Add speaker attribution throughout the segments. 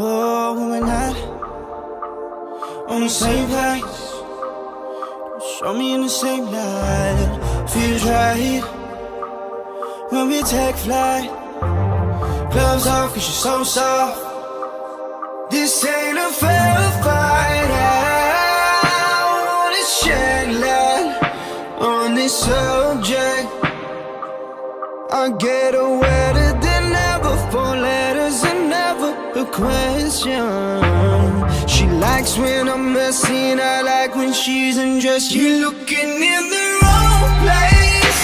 Speaker 1: Oh, we're not on the same page, show me in the same light. Feels right when we take flight. Gloves off, cause you're so soft. This ain't a fair fight. I wanna shed light on this subject. I get a wetter question. She likes when I'm messy, and I like when she's undressed. You're looking in the wrong place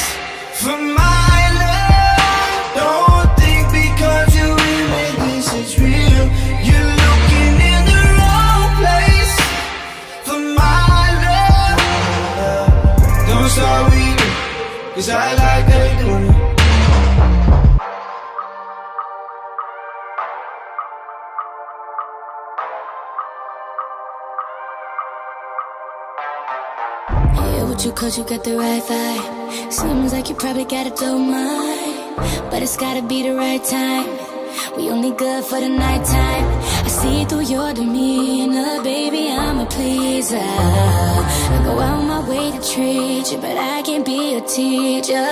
Speaker 1: for my love. Don't think because you're with me, this is real. You're looking in the wrong place for my love. Don't start weeping, cause I like that doing
Speaker 2: what you cause you got the right vibe. Seems like you probably got it don't mind. But it's gotta be the right time. We only good for the nighttime. I see through your demeanor, baby, I'm a pleaser. I go out my way to treat you, but I can't be a teacher.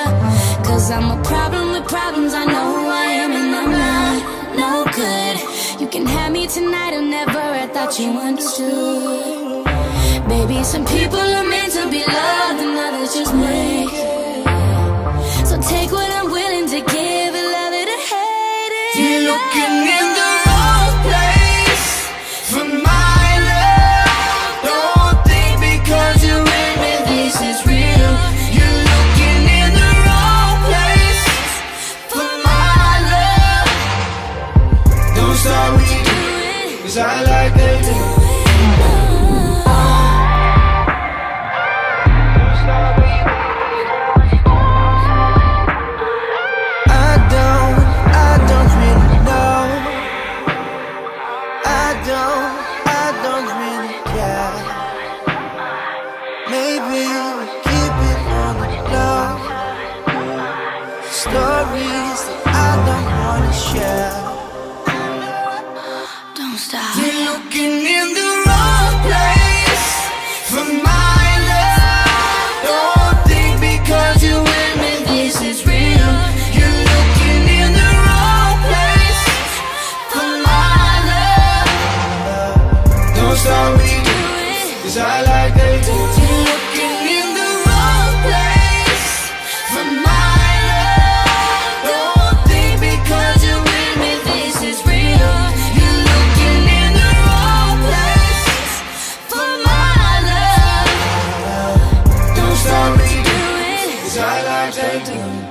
Speaker 2: Cause I'm a problem with problems, I know who I am, and I'm not no good. You can have me tonight or never, I thought you understood. Baby, some people are meant to be loved and others just make it. So take what I'm willing to give and love it or hate it.
Speaker 1: You're looking in the wrong place for my love. Don't think because you're with me, this is real. You're looking in the wrong place for my love. Don't start with you, cause I like that Maybe we keep it on the low. Stories that I don't wanna share.
Speaker 2: Don't stop.
Speaker 1: You're looking in the wrong place for my love. Don't think because you're with me, this is real. You're looking in the wrong place for my love. Don't start me, cause I love.